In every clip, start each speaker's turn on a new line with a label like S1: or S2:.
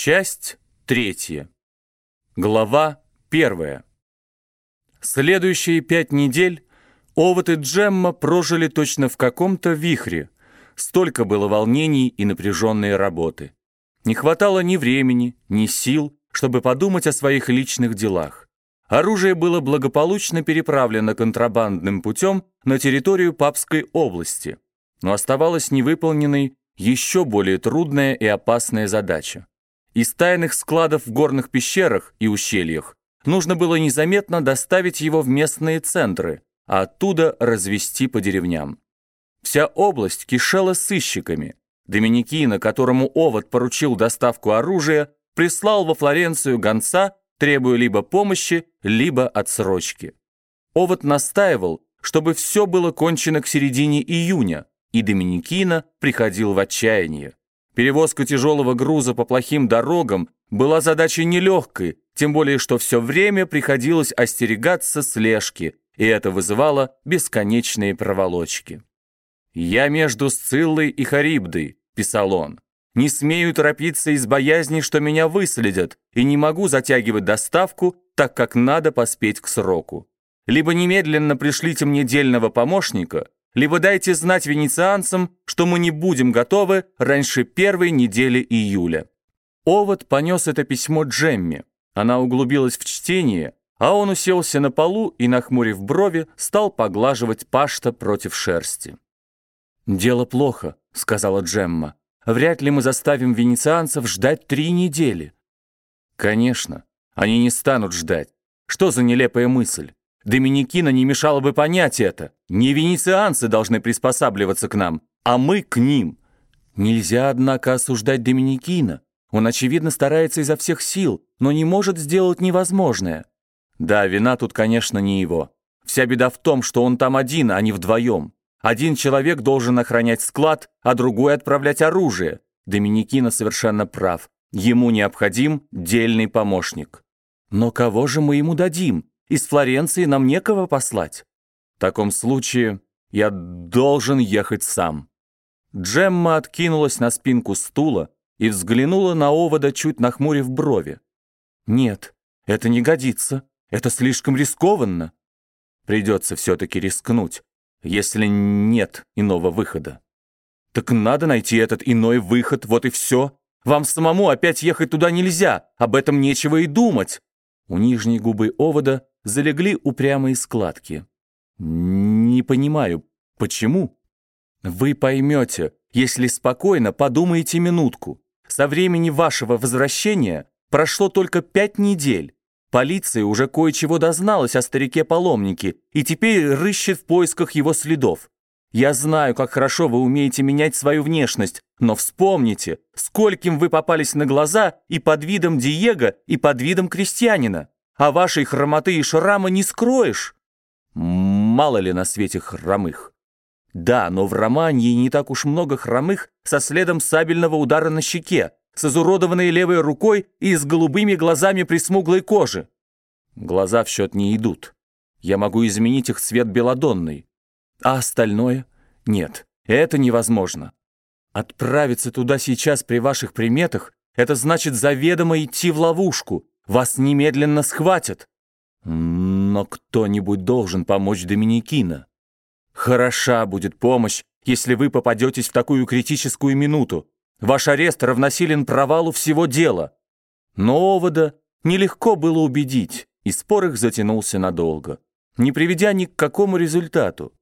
S1: Часть третья. Глава первая. Следующие пять недель Овод и Джемма прожили точно в каком-то вихре. Столько было волнений и напряженной работы. Не хватало ни времени, ни сил, чтобы подумать о своих личных делах. Оружие было благополучно переправлено контрабандным путем на территорию Папской области, но оставалась невыполненной еще более трудная и опасная задача. Из тайных складов в горных пещерах и ущельях нужно было незаметно доставить его в местные центры, а оттуда развести по деревням. Вся область кишела сыщиками. Доминикина, которому Овод поручил доставку оружия, прислал во Флоренцию гонца, требуя либо помощи, либо отсрочки. Овод настаивал, чтобы все было кончено к середине июня, и Доминикина приходил в отчаяние. Перевозка тяжелого груза по плохим дорогам была задачей нелегкой, тем более что все время приходилось остерегаться слежки, и это вызывало бесконечные проволочки. «Я между Сциллой и Харибдой», — писал он. «Не смею торопиться из боязни, что меня выследят, и не могу затягивать доставку, так как надо поспеть к сроку. Либо немедленно пришлите мне дельного помощника, либо дайте знать венецианцам, что мы не будем готовы раньше первой недели июля». Овод понес это письмо Джемме. Она углубилась в чтение, а он уселся на полу и, нахмурив брови, стал поглаживать пашта против шерсти. «Дело плохо», — сказала Джемма. «Вряд ли мы заставим венецианцев ждать три недели». «Конечно, они не станут ждать. Что за нелепая мысль? Доминикина не мешало бы понять это. Не венецианцы должны приспосабливаться к нам, а мы к ним. Нельзя, однако, осуждать Доминикина. Он, очевидно, старается изо всех сил, но не может сделать невозможное. Да, вина тут, конечно, не его. Вся беда в том, что он там один, а не вдвоем. Один человек должен охранять склад, а другой отправлять оружие. Доминикина совершенно прав. Ему необходим дельный помощник. Но кого же мы ему дадим? Из Флоренции нам некого послать. В таком случае я должен ехать сам. Джемма откинулась на спинку стула и взглянула на овода, чуть нахмурив брови. «Нет, это не годится. Это слишком рискованно. Придется все-таки рискнуть если нет иного выхода. Так надо найти этот иной выход, вот и все. Вам самому опять ехать туда нельзя, об этом нечего и думать. У нижней губы овода залегли упрямые складки. Не понимаю, почему? Вы поймете, если спокойно подумаете минутку. Со времени вашего возвращения прошло только пять недель. Полиция уже кое-чего дозналась о старике-паломнике и теперь рыщет в поисках его следов. Я знаю, как хорошо вы умеете менять свою внешность, но вспомните, скольким вы попались на глаза и под видом Диего, и под видом крестьянина. А вашей хромоты и шрама не скроешь. Мало ли на свете хромых. Да, но в романе не так уж много хромых со следом сабельного удара на щеке, с изуродованной левой рукой и с голубыми глазами при смуглой коже. Глаза в счет не идут. Я могу изменить их цвет белодонный. А остальное? Нет, это невозможно. Отправиться туда сейчас при ваших приметах — это значит заведомо идти в ловушку. Вас немедленно схватят. Но кто-нибудь должен помочь Доминикина. Хороша будет помощь, если вы попадетесь в такую критическую минуту. Ваш арест равносилен провалу всего дела. Но Овода нелегко было убедить, и спор их затянулся надолго, не приведя ни к какому результату.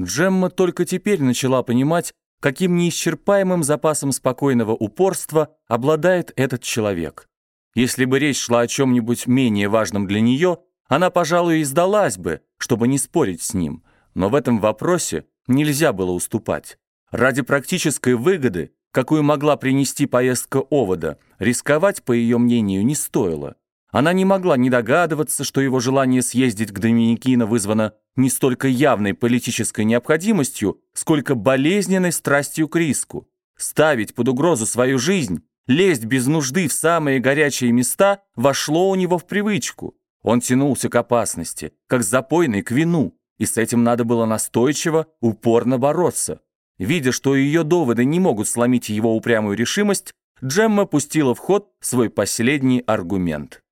S1: Джемма только теперь начала понимать, каким неисчерпаемым запасом спокойного упорства обладает этот человек. Если бы речь шла о чем-нибудь менее важном для нее, она, пожалуй, и сдалась бы, чтобы не спорить с ним, но в этом вопросе нельзя было уступать. Ради практической выгоды какую могла принести поездка овода, рисковать, по ее мнению, не стоило. Она не могла не догадываться, что его желание съездить к Доминикино вызвано не столько явной политической необходимостью, сколько болезненной страстью к риску. Ставить под угрозу свою жизнь, лезть без нужды в самые горячие места вошло у него в привычку. Он тянулся к опасности, как запойный к вину, и с этим надо было настойчиво, упорно бороться. Видя, что ее доводы не могут сломить его упрямую решимость, Джемма пустила в ход свой последний аргумент.